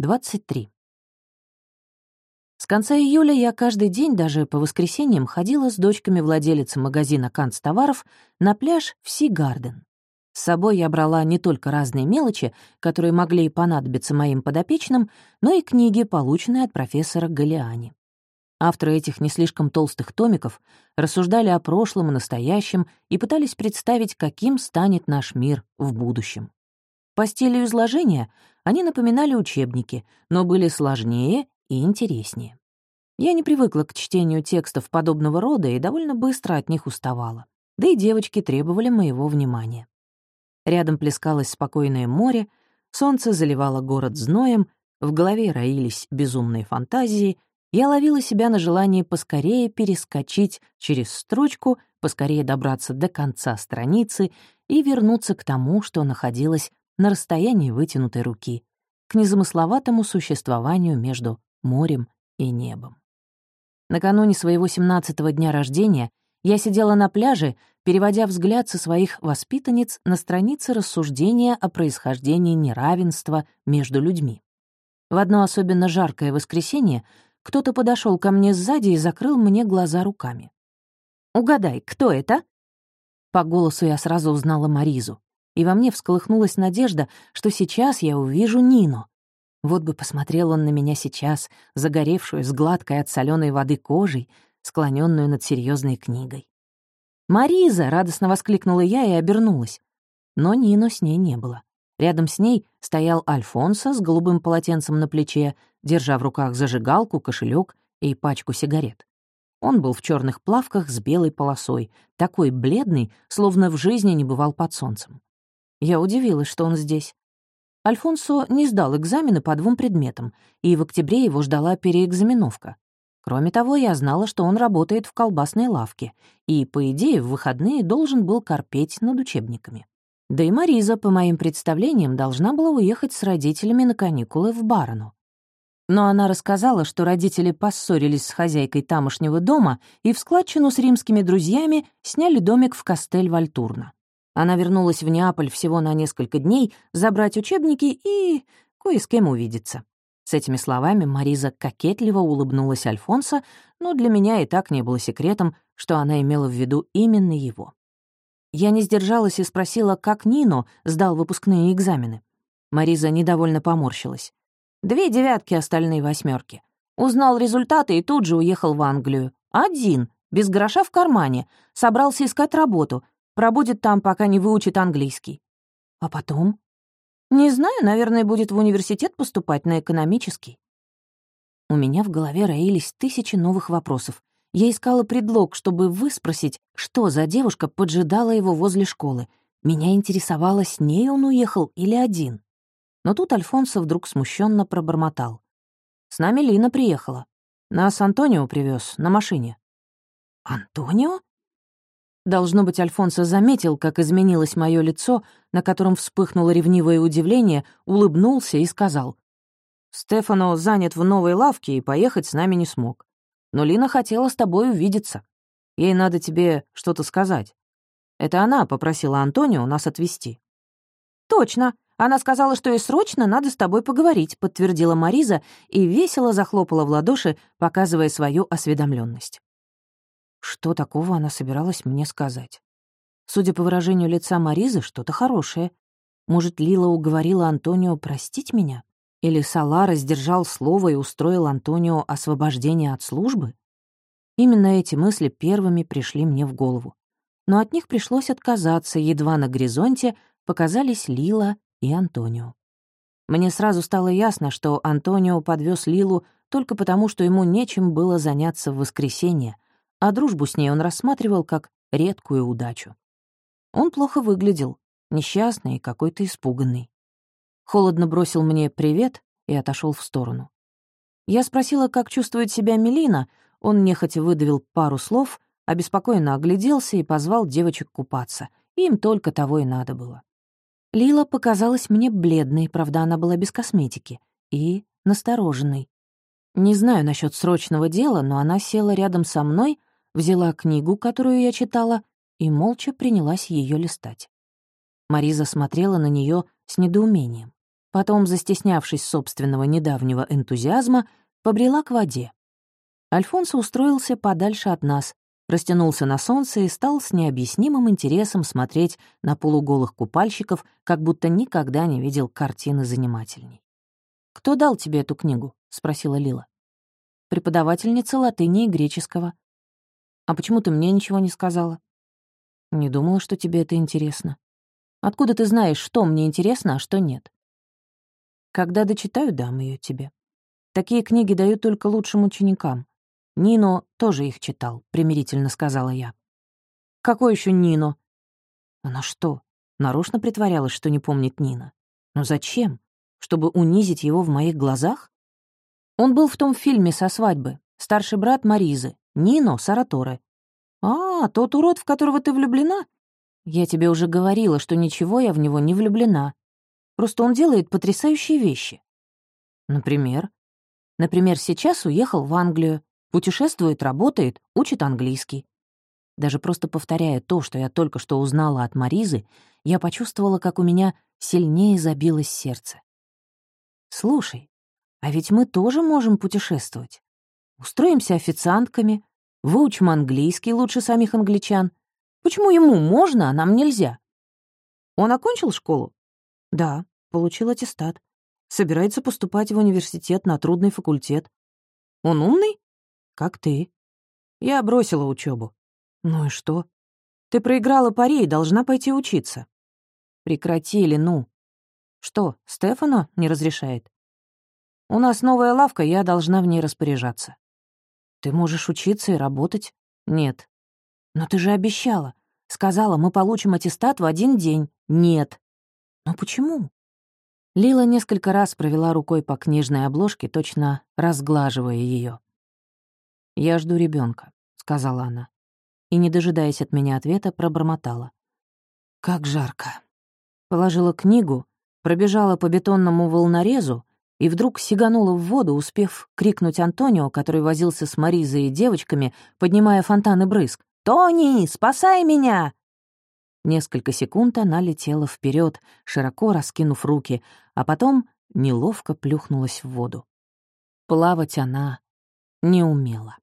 23. С конца июля я каждый день, даже по воскресеньям, ходила с дочками владелицы магазина канцтоваров на пляж в Си-Гарден. С собой я брала не только разные мелочи, которые могли и понадобиться моим подопечным, но и книги, полученные от профессора Галиани. Авторы этих не слишком толстых томиков рассуждали о прошлом и настоящем и пытались представить, каким станет наш мир в будущем. По стилю изложения они напоминали учебники, но были сложнее и интереснее. Я не привыкла к чтению текстов подобного рода и довольно быстро от них уставала. Да и девочки требовали моего внимания. Рядом плескалось спокойное море, солнце заливало город зноем, в голове роились безумные фантазии, я ловила себя на желании поскорее перескочить через строчку, поскорее добраться до конца страницы и вернуться к тому, что находилось на расстоянии вытянутой руки, к незамысловатому существованию между морем и небом. Накануне своего 17-го дня рождения я сидела на пляже, переводя взгляд со своих воспитанниц на страницы рассуждения о происхождении неравенства между людьми. В одно особенно жаркое воскресенье кто-то подошел ко мне сзади и закрыл мне глаза руками. «Угадай, кто это?» По голосу я сразу узнала Маризу и во мне всколыхнулась надежда, что сейчас я увижу Нину. Вот бы посмотрел он на меня сейчас, загоревшую с гладкой от соленой воды кожей, склоненную над серьезной книгой. «Мариза!» — радостно воскликнула я и обернулась. Но Нину с ней не было. Рядом с ней стоял Альфонсо с голубым полотенцем на плече, держа в руках зажигалку, кошелек и пачку сигарет. Он был в черных плавках с белой полосой, такой бледный, словно в жизни не бывал под солнцем. Я удивилась, что он здесь. Альфонсо не сдал экзамены по двум предметам, и в октябре его ждала переэкзаменовка. Кроме того, я знала, что он работает в колбасной лавке и, по идее, в выходные должен был корпеть над учебниками. Да и Мариза, по моим представлениям, должна была уехать с родителями на каникулы в Барону. Но она рассказала, что родители поссорились с хозяйкой тамошнего дома и в складчину с римскими друзьями сняли домик в Кастель-Вальтурно. Она вернулась в Неаполь всего на несколько дней забрать учебники и кое с кем увидеться. С этими словами Мариза кокетливо улыбнулась Альфонсо, но для меня и так не было секретом, что она имела в виду именно его. Я не сдержалась и спросила, как Нино сдал выпускные экзамены. Мариза недовольно поморщилась. Две девятки, остальные восьмерки. Узнал результаты и тут же уехал в Англию. Один, без гроша в кармане. Собрался искать работу, Пробудет там, пока не выучит английский. А потом? Не знаю, наверное, будет в университет поступать на экономический. У меня в голове роились тысячи новых вопросов. Я искала предлог, чтобы выспросить, что за девушка поджидала его возле школы. Меня интересовало, с ней он уехал или один. Но тут Альфонсо вдруг смущенно пробормотал. «С нами Лина приехала. Нас Антонио привез на машине». «Антонио?» Должно быть, Альфонсо заметил, как изменилось мое лицо, на котором вспыхнуло ревнивое удивление, улыбнулся и сказал. «Стефано занят в новой лавке и поехать с нами не смог. Но Лина хотела с тобой увидеться. Ей надо тебе что-то сказать. Это она попросила Антонио нас отвезти». «Точно. Она сказала, что ей срочно надо с тобой поговорить», — подтвердила Мариза и весело захлопала в ладоши, показывая свою осведомленность. Что такого она собиралась мне сказать? Судя по выражению лица Маризы, что-то хорошее. Может, Лила уговорила Антонио простить меня? Или Салара сдержал слово и устроил Антонио освобождение от службы? Именно эти мысли первыми пришли мне в голову. Но от них пришлось отказаться, едва на горизонте показались Лила и Антонио. Мне сразу стало ясно, что Антонио подвез Лилу только потому, что ему нечем было заняться в воскресенье — а дружбу с ней он рассматривал как редкую удачу. Он плохо выглядел, несчастный и какой-то испуганный. Холодно бросил мне «привет» и отошел в сторону. Я спросила, как чувствует себя Мелина, он нехотя выдавил пару слов, обеспокоенно огляделся и позвал девочек купаться. Им только того и надо было. Лила показалась мне бледной, правда, она была без косметики, и настороженной. Не знаю насчет срочного дела, но она села рядом со мной, взяла книгу, которую я читала, и молча принялась ее листать. Мариза смотрела на нее с недоумением. Потом, застеснявшись собственного недавнего энтузиазма, побрела к воде. Альфонсо устроился подальше от нас, растянулся на солнце и стал с необъяснимым интересом смотреть на полуголых купальщиков, как будто никогда не видел картины занимательней. «Кто дал тебе эту книгу?» — спросила Лила. «Преподавательница латыни и греческого». «А почему ты мне ничего не сказала?» «Не думала, что тебе это интересно. Откуда ты знаешь, что мне интересно, а что нет?» «Когда дочитаю, дам ее тебе. Такие книги дают только лучшим ученикам. Нино тоже их читал», — примирительно сказала я. «Какой еще Нино?» «Она что, нарочно притворялась, что не помнит Нина? Но зачем? Чтобы унизить его в моих глазах? Он был в том фильме со свадьбы. Старший брат Маризы, Нино Сараторе. «А, тот урод, в которого ты влюблена?» «Я тебе уже говорила, что ничего я в него не влюблена. Просто он делает потрясающие вещи». «Например?» «Например, сейчас уехал в Англию, Путешествует, работает, учит английский. Даже просто повторяя то, что я только что узнала от Маризы, я почувствовала, как у меня сильнее забилось сердце. «Слушай, а ведь мы тоже можем путешествовать. Устроимся официантками, выучим английский лучше самих англичан. Почему ему можно, а нам нельзя?» «Он окончил школу?» «Да, получил аттестат. Собирается поступать в университет на трудный факультет. Он умный?» «Как ты?» «Я бросила учебу. «Ну и что?» «Ты проиграла пари и должна пойти учиться». «Прекратили, ну». «Что, Стефано не разрешает?» «У нас новая лавка, я должна в ней распоряжаться». «Ты можешь учиться и работать?» «Нет». «Но ты же обещала. Сказала, мы получим аттестат в один день». «Нет». «Но почему?» Лила несколько раз провела рукой по книжной обложке, точно разглаживая ее. «Я жду ребенка, сказала она. И, не дожидаясь от меня ответа, пробормотала. «Как жарко!» Положила книгу, пробежала по бетонному волнорезу и вдруг сиганула в воду, успев крикнуть Антонио, который возился с Маризой и девочками, поднимая фонтаны брызг. «Тони, спасай меня!» Несколько секунд она летела вперед, широко раскинув руки, а потом неловко плюхнулась в воду. Плавать она не умела.